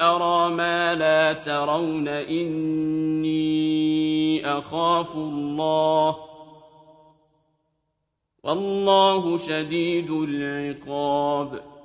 أَرَىٰ مَا لَا تَرَوْنَ إِنِّي أَخَافُ اللَّهَ ۚ. وَاللَّهُ شَدِيدُ الْعِقَابِ.